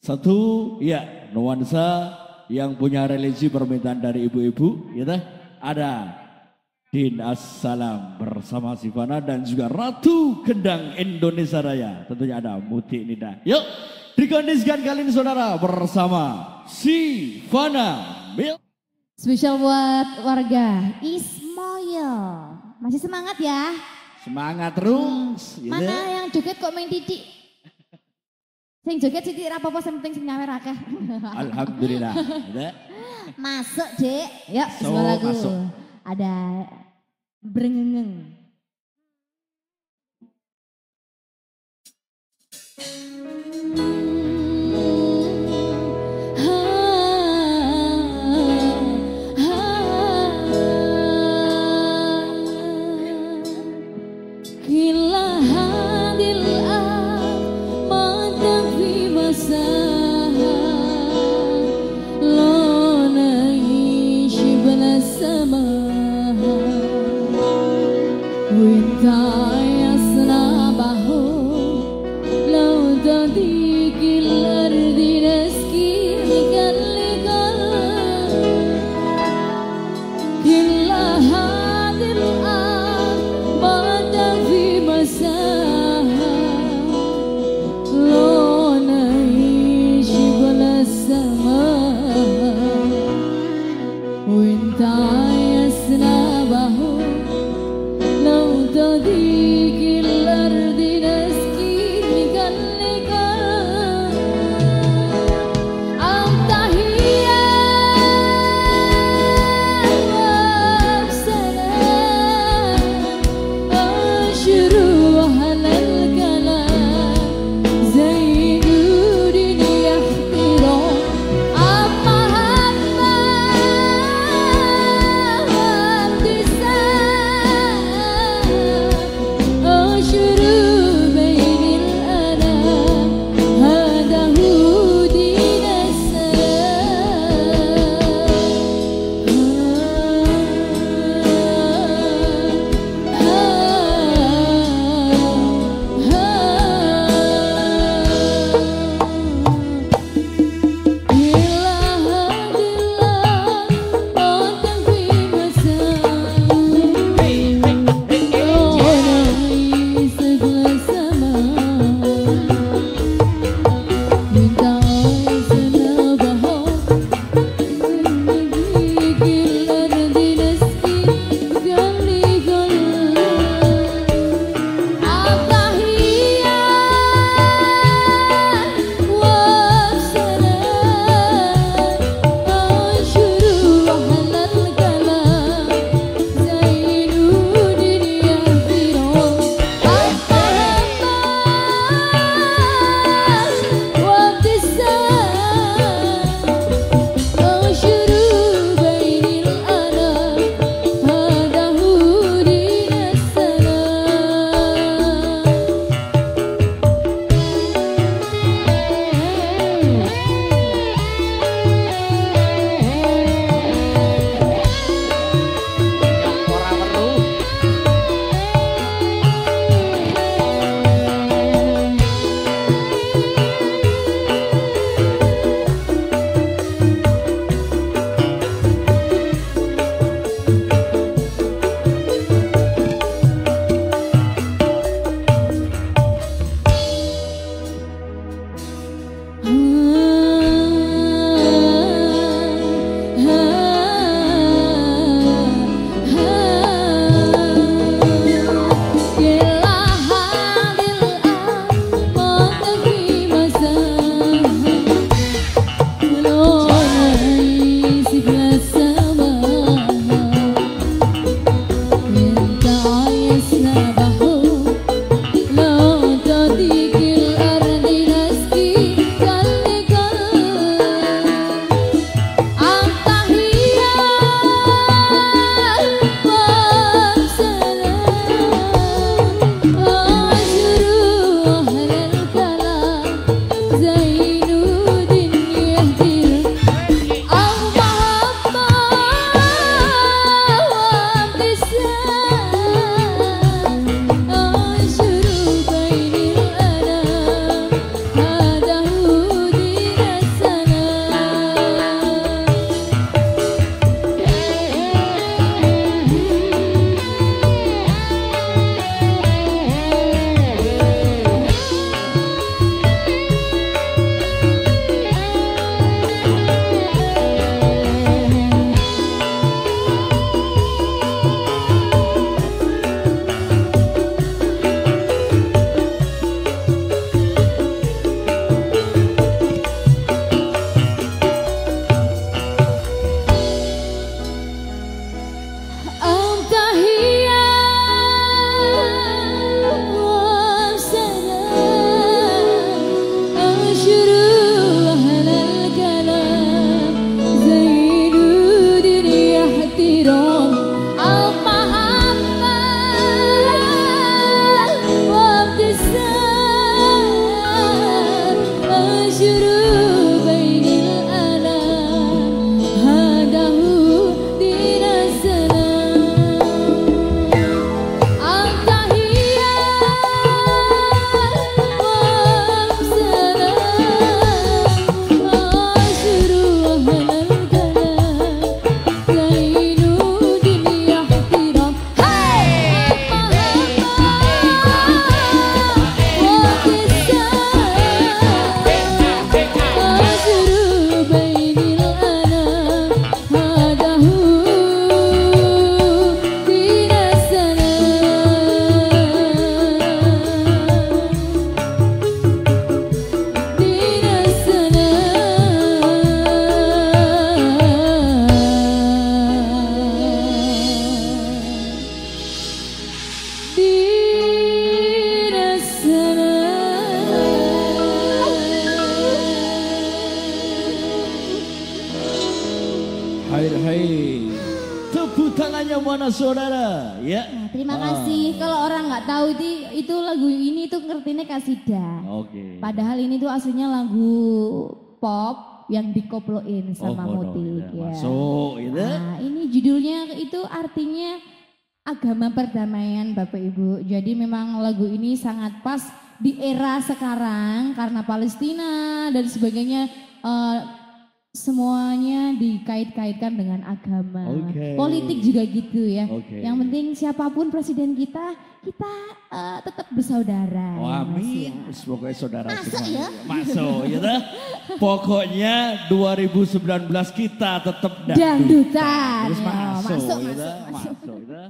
Satu, ya nuansa yang punya religi permintaan dari ibu-ibu, ya teh. Ada Din Assalam bersama Sivana dan juga Ratu Kendang Indonesia Raya. Tentunya ada Muti Nida. Yuk, dikondisikan kali ini saudara bersama Sivana Mil. Spesial buat warga Ismoil. Masih semangat ya? Semangat terus. Hmm. Mana yang joget kok main titik? Sing joget titik apa-apa sing penting sing nyawer akeh. Alhamdulillah. masuk, Dek. Yuk, so, lagu. Masuk. Ada brengengeng. Kaya yasna bahu Lau tangannya mana saudara? Ya. Nah, terima Ah. kasih. Kalau orang nggak tahu itu itu lagu ini tuh ngertinya kasidah. Oke. Padahal ini tuh aslinya lagu pop yang dikoploin sama oh, Mutik ya. ya. Masuk, gitu. Nah, ini judulnya itu artinya agama perdamaian Bapak Ibu. Jadi memang lagu ini sangat pas di era sekarang karena Palestina dan sebagainya eh, semuanya dikait-kaitkan dengan agama. Oke. Politik juga gitu ya. Oke. Yang penting siapa pun presiden kita, kita eh, tetap bersaudara. Oh, amin. ya. Pokoknya saudara Masuk semua. ya? Masuk ya dah. Pokoknya 2019 kita tetap Dangdutan. Terus Ya, masuk, masuk, ya masuk, masuk. masuk ya.